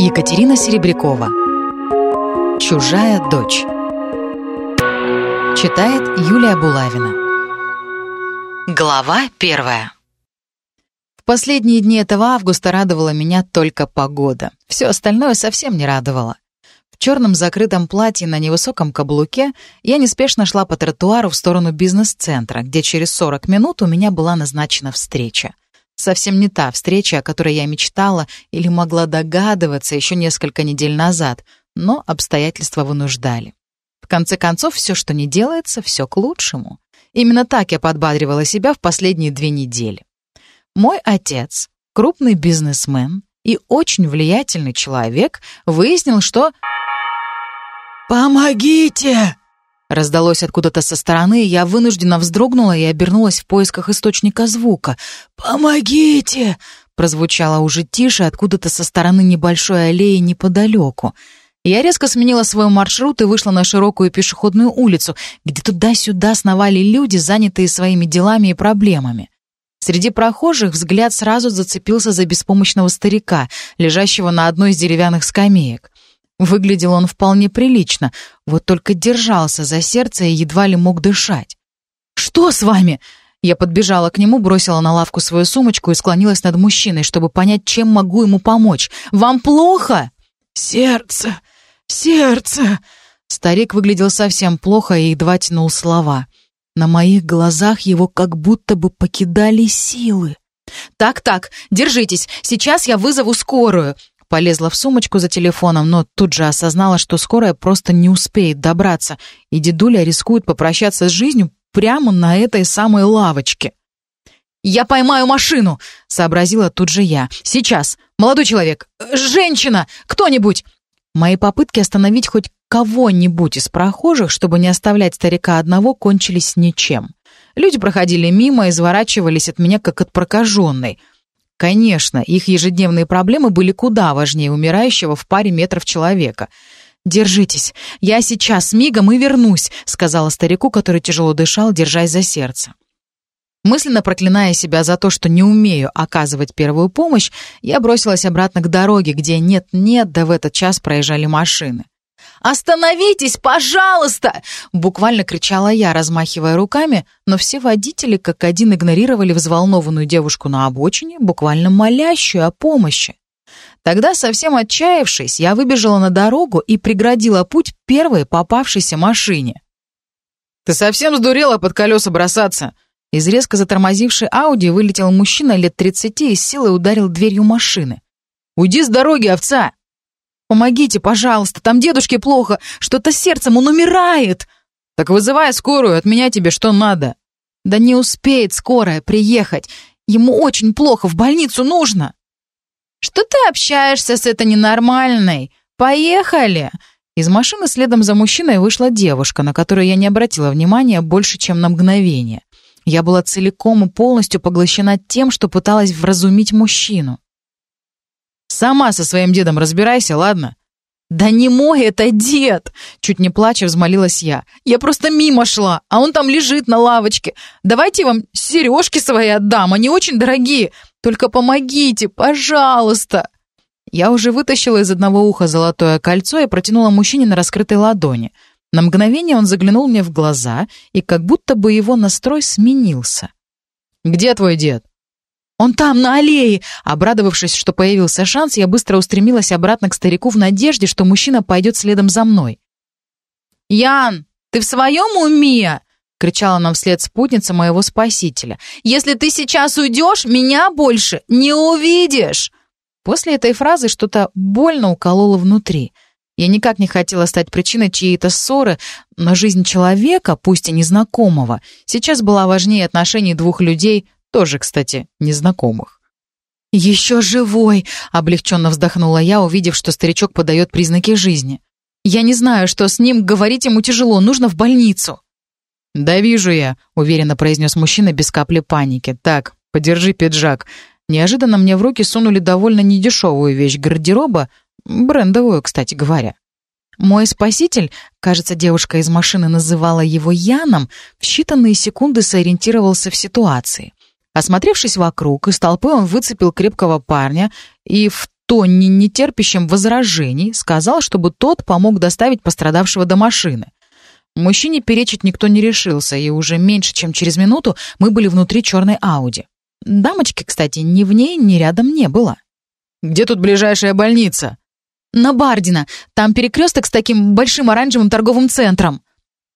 Екатерина Серебрякова «Чужая дочь» Читает Юлия Булавина Глава первая В последние дни этого августа радовала меня только погода. Все остальное совсем не радовало. В черном закрытом платье на невысоком каблуке я неспешно шла по тротуару в сторону бизнес-центра, где через 40 минут у меня была назначена встреча. Совсем не та встреча, о которой я мечтала или могла догадываться еще несколько недель назад, но обстоятельства вынуждали. В конце концов, все, что не делается, все к лучшему. Именно так я подбадривала себя в последние две недели. Мой отец, крупный бизнесмен и очень влиятельный человек, выяснил, что «Помогите!» Раздалось откуда-то со стороны, я вынужденно вздрогнула и обернулась в поисках источника звука. «Помогите!» прозвучало уже тише откуда-то со стороны небольшой аллеи неподалеку. Я резко сменила свой маршрут и вышла на широкую пешеходную улицу, где туда-сюда сновали люди, занятые своими делами и проблемами. Среди прохожих взгляд сразу зацепился за беспомощного старика, лежащего на одной из деревянных скамеек. Выглядел он вполне прилично, вот только держался за сердце и едва ли мог дышать. «Что с вами?» Я подбежала к нему, бросила на лавку свою сумочку и склонилась над мужчиной, чтобы понять, чем могу ему помочь. «Вам плохо?» «Сердце! Сердце!» Старик выглядел совсем плохо и едва тянул слова. На моих глазах его как будто бы покидали силы. «Так-так, держитесь, сейчас я вызову скорую. Полезла в сумочку за телефоном, но тут же осознала, что скорая просто не успеет добраться, и дедуля рискует попрощаться с жизнью прямо на этой самой лавочке. «Я поймаю машину!» — сообразила тут же я. «Сейчас! Молодой человек! Женщина! Кто-нибудь!» Мои попытки остановить хоть кого-нибудь из прохожих, чтобы не оставлять старика одного, кончились ничем. Люди проходили мимо и изворачивались от меня, как от прокаженной — Конечно, их ежедневные проблемы были куда важнее умирающего в паре метров человека. «Держитесь, я сейчас мигом и вернусь», — сказала старику, который тяжело дышал, держась за сердце. Мысленно проклиная себя за то, что не умею оказывать первую помощь, я бросилась обратно к дороге, где нет-нет, да в этот час проезжали машины. «Остановитесь, пожалуйста!» — буквально кричала я, размахивая руками, но все водители как один игнорировали взволнованную девушку на обочине, буквально молящую о помощи. Тогда, совсем отчаявшись, я выбежала на дорогу и преградила путь первой попавшейся машине. «Ты совсем сдурела под колеса бросаться?» Из резко затормозившей Ауди вылетел мужчина лет тридцати и с силой ударил дверью машины. «Уйди с дороги, овца!» «Помогите, пожалуйста, там дедушке плохо, что-то сердцем, он умирает!» «Так вызывай скорую, от меня тебе что надо?» «Да не успеет скорая приехать, ему очень плохо, в больницу нужно!» «Что ты общаешься с этой ненормальной? Поехали!» Из машины следом за мужчиной вышла девушка, на которую я не обратила внимания больше, чем на мгновение. Я была целиком и полностью поглощена тем, что пыталась вразумить мужчину. Сама со своим дедом разбирайся, ладно?» «Да не мой это дед!» Чуть не плача взмолилась я. «Я просто мимо шла, а он там лежит на лавочке. Давайте вам сережки свои отдам, они очень дорогие. Только помогите, пожалуйста!» Я уже вытащила из одного уха золотое кольцо и протянула мужчине на раскрытой ладони. На мгновение он заглянул мне в глаза, и как будто бы его настрой сменился. «Где твой дед?» «Он там, на аллее!» Обрадовавшись, что появился шанс, я быстро устремилась обратно к старику в надежде, что мужчина пойдет следом за мной. «Ян, ты в своем уме?» — кричала нам вслед спутница моего спасителя. «Если ты сейчас уйдешь, меня больше не увидишь!» После этой фразы что-то больно укололо внутри. Я никак не хотела стать причиной чьей-то ссоры, но жизнь человека, пусть и незнакомого, сейчас была важнее отношений двух людей, тоже, кстати, незнакомых. «Еще живой!» — облегченно вздохнула я, увидев, что старичок подает признаки жизни. «Я не знаю, что с ним, говорить ему тяжело, нужно в больницу». «Да вижу я», — уверенно произнес мужчина без капли паники. «Так, подержи пиджак». Неожиданно мне в руки сунули довольно недешевую вещь гардероба, брендовую, кстати говоря. Мой спаситель, кажется, девушка из машины называла его Яном, в считанные секунды сориентировался в ситуации. Осмотревшись вокруг, из толпы он выцепил крепкого парня и в тоне нетерпящим возражений, сказал, чтобы тот помог доставить пострадавшего до машины. Мужчине перечить никто не решился, и уже меньше, чем через минуту мы были внутри черной Ауди. Дамочки, кстати, ни в ней, ни рядом не было. «Где тут ближайшая больница?» «На Бардина. Там перекресток с таким большим оранжевым торговым центром».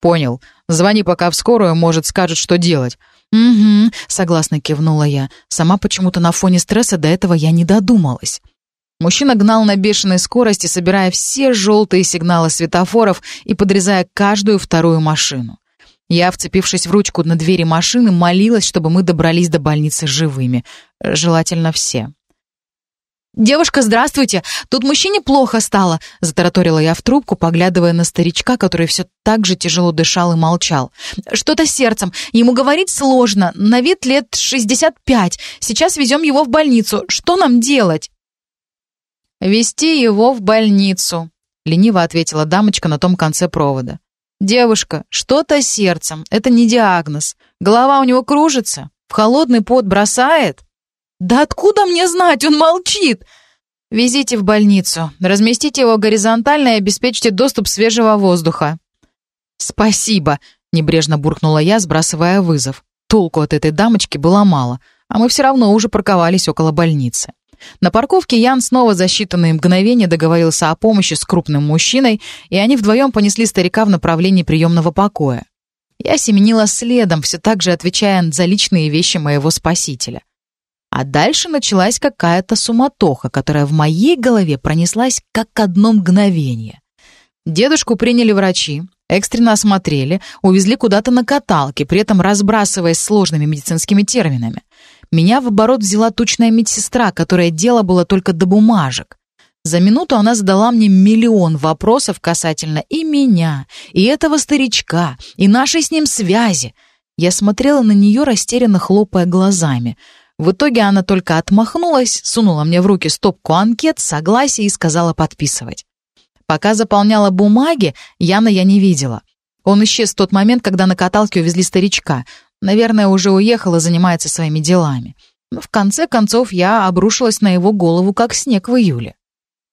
«Понял. Звони пока в скорую, может, скажут, что делать». «Угу», — согласно кивнула я. Сама почему-то на фоне стресса до этого я не додумалась. Мужчина гнал на бешеной скорости, собирая все желтые сигналы светофоров и подрезая каждую вторую машину. Я, вцепившись в ручку на двери машины, молилась, чтобы мы добрались до больницы живыми. Желательно все. «Девушка, здравствуйте! Тут мужчине плохо стало!» — затараторила я в трубку, поглядывая на старичка, который все так же тяжело дышал и молчал. «Что-то сердцем. Ему говорить сложно. На вид лет 65. Сейчас везем его в больницу. Что нам делать?» «Вести его в больницу», — лениво ответила дамочка на том конце провода. «Девушка, что-то сердцем, это не диагноз. Голова у него кружится, в холодный пот бросает». «Да откуда мне знать, он молчит!» «Везите в больницу, разместите его горизонтально и обеспечьте доступ свежего воздуха». «Спасибо», — небрежно буркнула я, сбрасывая вызов. Толку от этой дамочки было мало, а мы все равно уже парковались около больницы. На парковке Ян снова за считанные мгновения договорился о помощи с крупным мужчиной, и они вдвоем понесли старика в направлении приемного покоя. Я семенила следом, все так же отвечая за личные вещи моего спасителя. А дальше началась какая-то суматоха, которая в моей голове пронеслась как одно мгновение. Дедушку приняли врачи, экстренно осмотрели, увезли куда-то на каталке, при этом разбрасываясь сложными медицинскими терминами. Меня в оборот взяла тучная медсестра, которая дело было только до бумажек. За минуту она задала мне миллион вопросов касательно и меня, и этого старичка, и нашей с ним связи. Я смотрела на нее, растерянно хлопая глазами. В итоге она только отмахнулась, сунула мне в руки стопку анкет, согласие и сказала подписывать. Пока заполняла бумаги, Яна я не видела. Он исчез в тот момент, когда на каталке увезли старичка, Наверное, уже уехал и занимается своими делами. В конце концов я обрушилась на его голову, как снег в июле.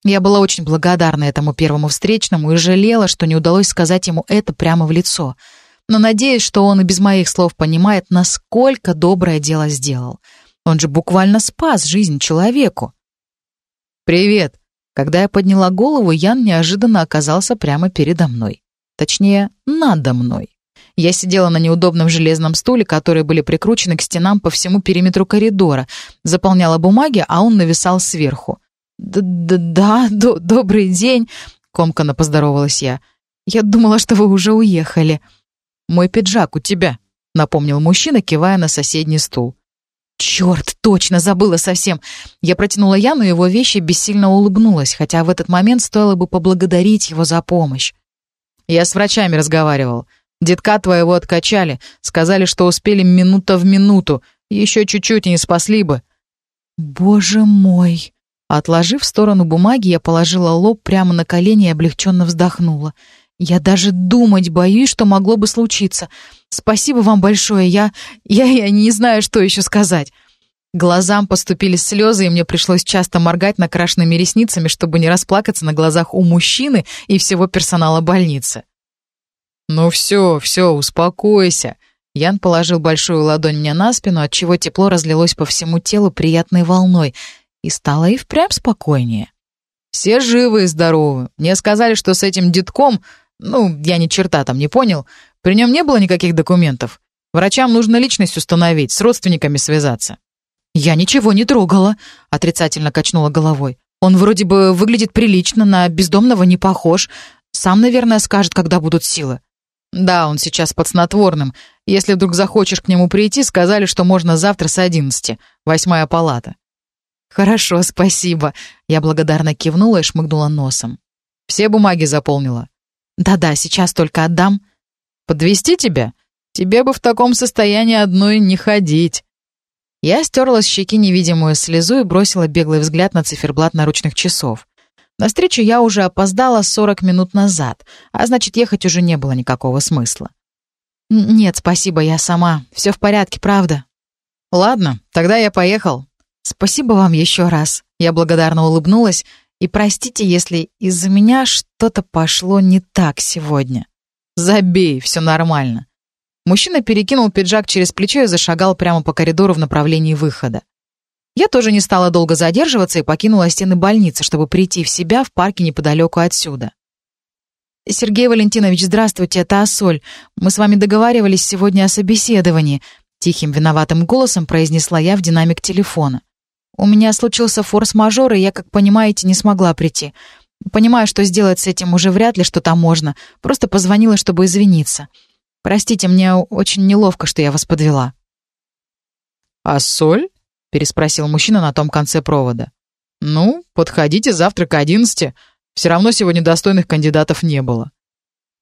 Я была очень благодарна этому первому встречному и жалела, что не удалось сказать ему это прямо в лицо. Но надеюсь, что он и без моих слов понимает, насколько доброе дело сделал. Он же буквально спас жизнь человеку. «Привет!» Когда я подняла голову, Ян неожиданно оказался прямо передо мной. Точнее, надо мной. Я сидела на неудобном железном стуле, которые были прикручены к стенам по всему периметру коридора, заполняла бумаги, а он нависал сверху. «Да, до добрый день», — комканно поздоровалась я. «Я думала, что вы уже уехали». «Мой пиджак у тебя», — напомнил мужчина, кивая на соседний стул. «Черт, точно, забыла совсем!» Я протянула Яну его вещи и бессильно улыбнулась, хотя в этот момент стоило бы поблагодарить его за помощь. «Я с врачами разговаривал. Детка твоего откачали, сказали, что успели минута в минуту, еще чуть-чуть и не спасли бы». «Боже мой!» Отложив в сторону бумаги, я положила лоб прямо на колени и облегченно вздохнула. «Я даже думать боюсь, что могло бы случиться. Спасибо вам большое, я... я, я не знаю, что еще сказать». Глазам поступили слезы, и мне пришлось часто моргать накрашенными ресницами, чтобы не расплакаться на глазах у мужчины и всего персонала больницы. «Ну все, все, успокойся». Ян положил большую ладонь мне на спину, отчего тепло разлилось по всему телу приятной волной, и стало и впрямь спокойнее. «Все живы и здоровы. Мне сказали, что с этим детком, ну, я ни черта там не понял, при нем не было никаких документов. Врачам нужно личность установить, с родственниками связаться». «Я ничего не трогала», — отрицательно качнула головой. «Он вроде бы выглядит прилично, на бездомного не похож. Сам, наверное, скажет, когда будут силы». «Да, он сейчас под снотворным. Если вдруг захочешь к нему прийти, сказали, что можно завтра с одиннадцати. Восьмая палата». «Хорошо, спасибо». Я благодарно кивнула и шмыгнула носом. «Все бумаги заполнила?» «Да-да, сейчас только отдам». «Подвести тебя? Тебе бы в таком состоянии одной не ходить». Я стерла с щеки невидимую слезу и бросила беглый взгляд на циферблат наручных часов. На встречу я уже опоздала 40 минут назад, а значит, ехать уже не было никакого смысла. «Нет, спасибо, я сама. Все в порядке, правда?» «Ладно, тогда я поехал». «Спасибо вам еще раз». Я благодарно улыбнулась, и простите, если из-за меня что-то пошло не так сегодня. Забей, все нормально. Мужчина перекинул пиджак через плечо и зашагал прямо по коридору в направлении выхода. Я тоже не стала долго задерживаться и покинула стены больницы, чтобы прийти в себя в парке неподалеку отсюда. «Сергей Валентинович, здравствуйте, это Ассоль. Мы с вами договаривались сегодня о собеседовании», тихим виноватым голосом произнесла я в динамик телефона. «У меня случился форс-мажор, и я, как понимаете, не смогла прийти. Понимаю, что сделать с этим уже вряд ли что-то можно. Просто позвонила, чтобы извиниться. Простите, мне очень неловко, что я вас подвела». «Ассоль?» — переспросил мужчина на том конце провода. «Ну, подходите завтра к одиннадцати. Все равно сегодня достойных кандидатов не было».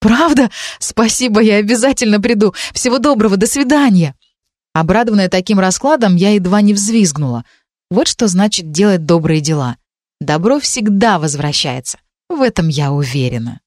«Правда? Спасибо, я обязательно приду. Всего доброго, до свидания!» Обрадованная таким раскладом, я едва не взвизгнула. Вот что значит делать добрые дела. Добро всегда возвращается. В этом я уверена.